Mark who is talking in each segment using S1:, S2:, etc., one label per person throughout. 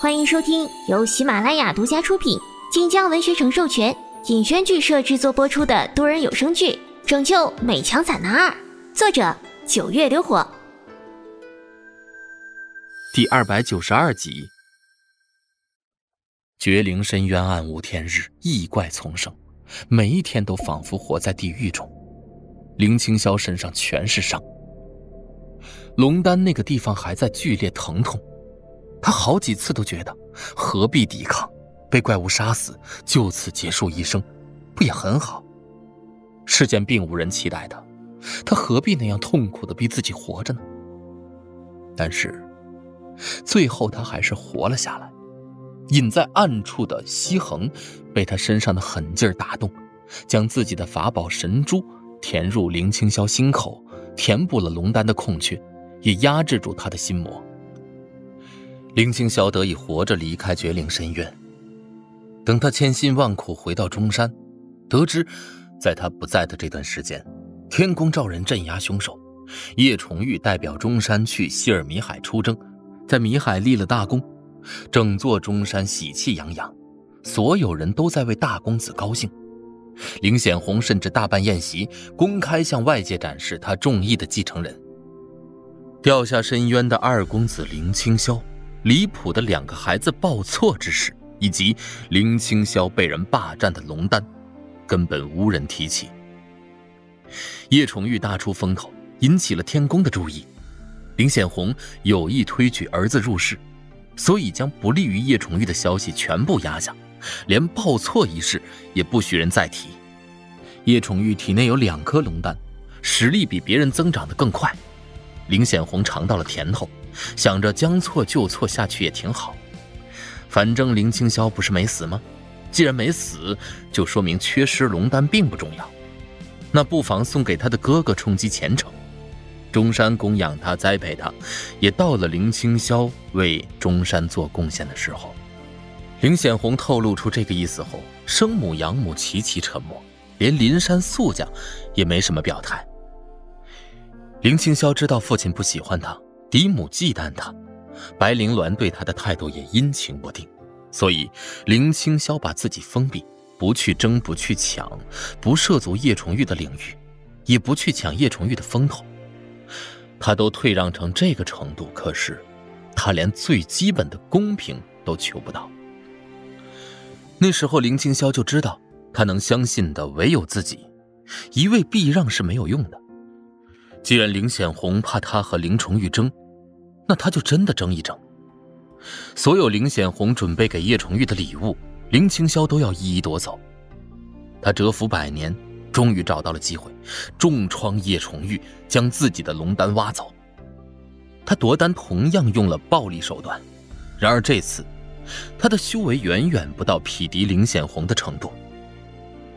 S1: 欢迎收听由喜马拉雅独家出品、晋江文学城授权、尹轩剧社制作播出的多人有声剧《拯救美强惨男二》，作者九月流火。
S2: 第二百九十二集。绝灵深渊暗无天日，异怪丛生，每一天都仿佛活在地狱中。林青霄身上全是伤，龙丹那个地方还在剧烈疼痛。他好几次都觉得，何必抵抗，被怪物杀死，就此结束一生，不也很好？世间并无人期待他，他何必那样痛苦的逼自己活着呢？但是，最后他还是活了下来。隐在暗处的西恒，被他身上的狠劲打动，将自己的法宝神珠填入林青霄心口，填补了龙丹的空缺，也压制住他的心魔。林青霄得以活着离开绝岭深渊。等他千辛万苦回到中山，得知，在他不在的这段时间，天宫召人镇压凶手，叶崇玉代表中山去希尔米海出征，在米海立了大功，整座中山喜气洋洋，所有人都在为大公子高兴。林显红甚至大办宴席，公开向外界展示他中意的继承人——掉下深渊的二公子林青霄。离谱的两个孩子报错之事，以及林青霄被人霸占的龙丹，根本无人提起。叶崇玉大出风头，引起了天宫的注意。林显红有意推举儿子入世，所以将不利于叶崇玉的消息全部压下，连报错一事也不许人再提。叶崇玉体内有两颗龙丹，实力比别人增长的更快。林显红尝到了甜头。想着将错就错下去也挺好，反正林青霄不是没死吗？既然没死，就说明缺失龙丹并不重要。那不妨送给他的哥哥冲击前程。中山供养他、栽培他，也到了林青霄为中山做贡献的时候。林显红透露出这个意思后，生母养母齐齐沉默，连林山素家也没什么表态。林青霄知道父亲不喜欢他。嫡母忌惮他，白灵鸾对他的态度也阴晴不定，所以林青霄把自己封闭，不去争，不去抢，不涉足叶崇玉的领域，也不去抢叶崇玉的风头，他都退让成这个程度，可是他连最基本的公平都求不到。那时候林青霄就知道，他能相信的唯有自己，一味避让是没有用的。既然林显红怕他和林崇玉争，那他就真的争一争。所有林显红准备给叶崇玉的礼物，林青霄都要一一夺走。他蛰伏百年，终于找到了机会，重创叶崇玉，将自己的龙丹挖走。他夺丹同样用了暴力手段，然而这次，他的修为远远不到匹敌林显红的程度。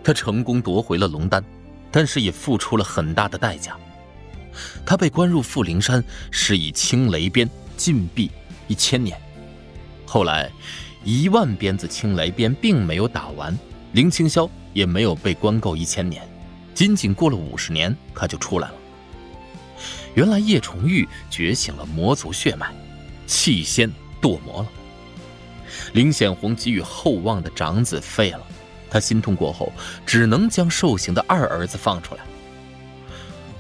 S2: 他成功夺回了龙丹，但是也付出了很大的代价。他被关入富灵山，是以青雷鞭禁闭一千年。后来，一万鞭子青雷鞭并没有打完，林青霄也没有被关够一千年，仅仅过了五十年，他就出来了。原来叶崇玉觉醒了魔族血脉，气仙堕魔了。林显红给予厚望的长子废了，他心痛过后，只能将受刑的二儿子放出来。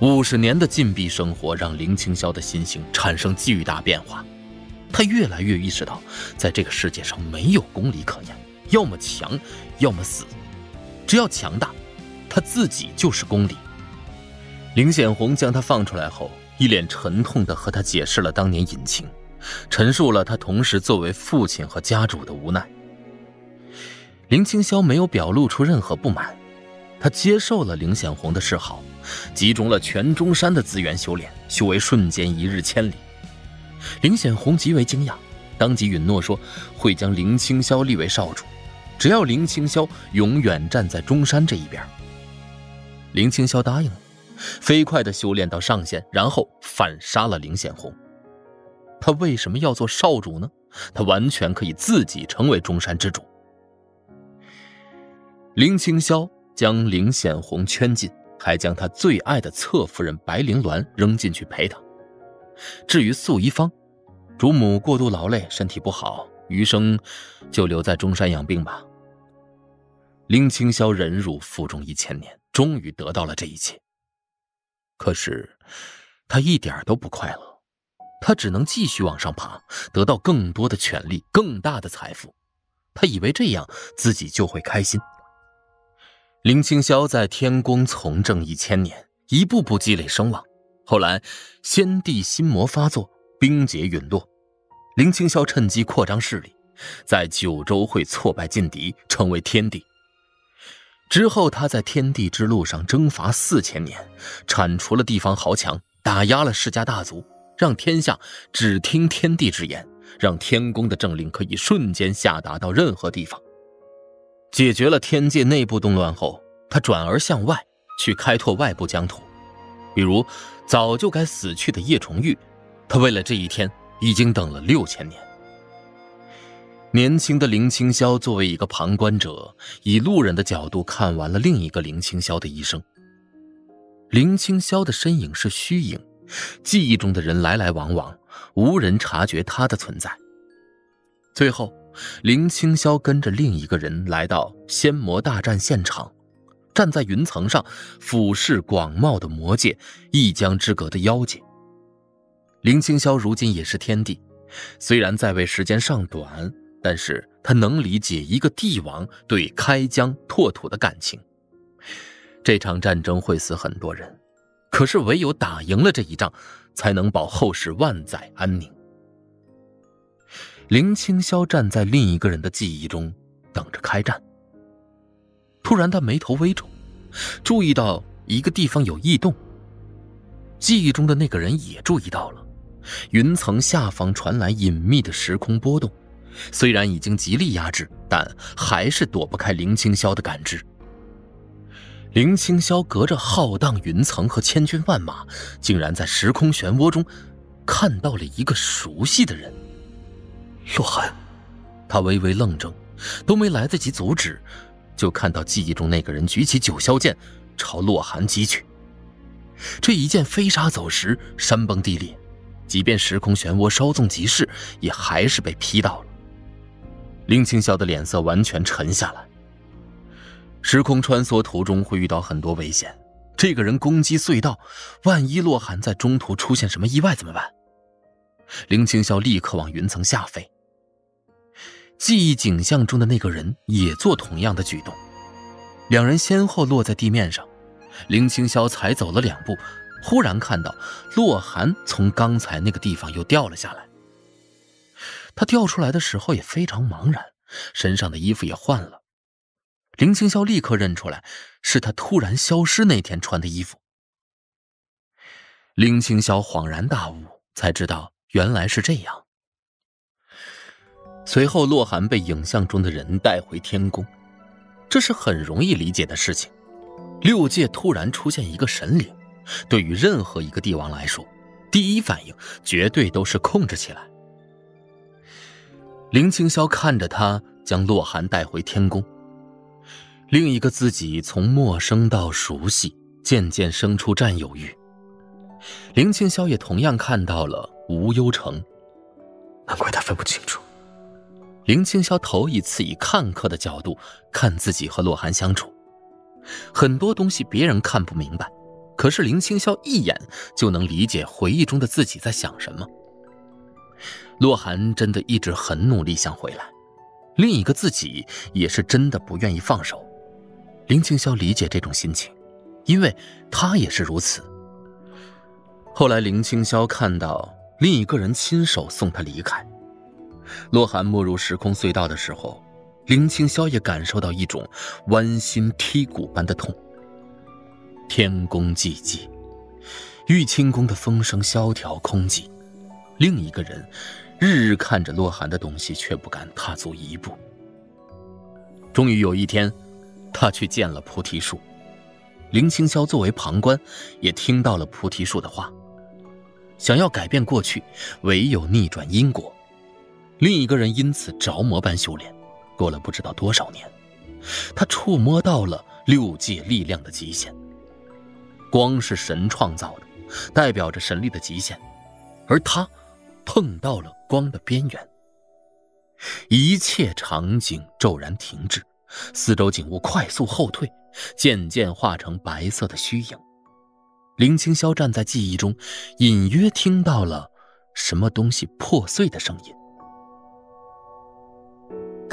S2: 五十年的禁闭生活让林青霄的心性产生巨大变化，他越来越意识到，在这个世界上没有公理可言，要么强，要么死。只要强大，他自己就是公理。林显红将他放出来后，一脸沉痛地和他解释了当年隐情，陈述了他同时作为父亲和家主的无奈。林青霄没有表露出任何不满，他接受了林显红的示好。集中了全中山的资源修炼，修为瞬间一日千里。林显红极为惊讶，当即允诺说会将林青霄立为少主，只要林青霄永远站在中山这一边。林青霄答应了，飞快地修炼到上限，然后反杀了林显红。他为什么要做少主呢？他完全可以自己成为中山之主。林青霄将林显红圈禁。还将他最爱的侧夫人白灵鸾扔进去陪他。至于素衣方，主母过度劳累，身体不好，余生就留在中山养病吧。林青霄忍辱负重一千年，终于得到了这一切。可是，他一点都不快乐，他只能继续往上爬，得到更多的权利、更大的财富。他以为这样自己就会开心。林青霄在天宫从政一千年，一步步积累声望。后来，先帝心魔发作，兵劫陨落，林青霄趁机扩张势力，在九州会挫败劲敌，成为天帝。之后，他在天地之路上征伐四千年，铲除了地方豪强，打压了世家大族，让天下只听天地之言，让天宫的政令可以瞬间下达到任何地方。解决了天界内部动乱后，他转而向外去开拓外部疆土，比如早就该死去的叶重玉，他为了这一天已经等了六千年。年轻的林青霄作为一个旁观者，以路人的角度看完了另一个林青霄的一生。林青霄的身影是虚影，记忆中的人来来往往，无人察觉他的存在。最后，林青霄跟着另一个人来到仙魔大战现场，站在云层上俯视广袤的魔界，一江之隔的妖界。林青霄如今也是天帝，虽然在位时间尚短。但是他能理解一个帝王对开疆拓土的感情。这场战争会死很多人，可是唯有打赢了这一仗，才能保后世万载安宁。林青霄站在另一个人的记忆中，等着开战。突然，他眉头微皱，注意到一个地方有异动。记忆中的那个人也注意到了，云层下方传来隐秘的时空波动。虽然已经极力压制，但还是躲不开林青霄的感知。林青霄隔着浩荡云层和千军万马，竟然在时空漩涡中看到了一个熟悉的人——洛寒。他微微愣怔，都没来得及阻止，就看到记忆中那个人举起九霄剑朝洛寒击去。这一剑飞沙走石，山崩地裂，即便时空漩涡稍纵即逝，也还是被劈到了。林青霄的脸色完全沉下来。时空穿梭途中会遇到很多危险，这个人攻击隧道，万一洛寒在中途出现什么意外怎么办？林青霄立刻往云层下飞。记忆景象中的那个人也做同样的举动，两人先后落在地面上。林青霄才走了两步，忽然看到洛寒从刚才那个地方又掉了下来。他掉出来的时候也非常茫然，身上的衣服也换了。林青霄立刻认出来，是他突然消失那天穿的衣服。林青霄恍然大悟，才知道原来是这样。随后，洛寒被影像中的人带回天宫，这是很容易理解的事情。六界突然出现一个神灵，对于任何一个帝王来说，第一反应绝对都是控制起来。林青霄看着他将洛寒带回天宫，另一个自己从陌生到熟悉，渐渐生出占有欲。林青霄也同样看到了无忧城，
S3: 难怪他分不清楚。
S2: 林青霄头一次以看客的角度看自己和洛寒相处，很多东西别人看不明白，可是林青霄一眼就能理解回忆中的自己在想什么。洛寒真的一直很努力想回来，另一个自己也是真的不愿意放手。林青霄理解这种心情，因为他也是如此。后来林青霄看到另一个人亲手送他离开，洛寒没入时空隧道的时候，林青霄也感受到一种剜心剔骨般的痛。天宫寂寂，玉清宫的风声萧条空寂，另一个人。日日看着洛寒的东西，却不敢踏足一步。终于有一天，他去见了菩提树。林青霄作为旁观，也听到了菩提树的话：想要改变过去，唯有逆转因果。另一个人因此着魔般修炼，过了不知道多少年，他触摸到了六界力量的极限。光是神创造的，代表着神力的极限，而他。碰到了光的边缘，一切场景骤然停滞，四周景物快速后退，渐渐化成白色的虚影。林青霄站在记忆中，隐约听到了什么东西破碎的声音。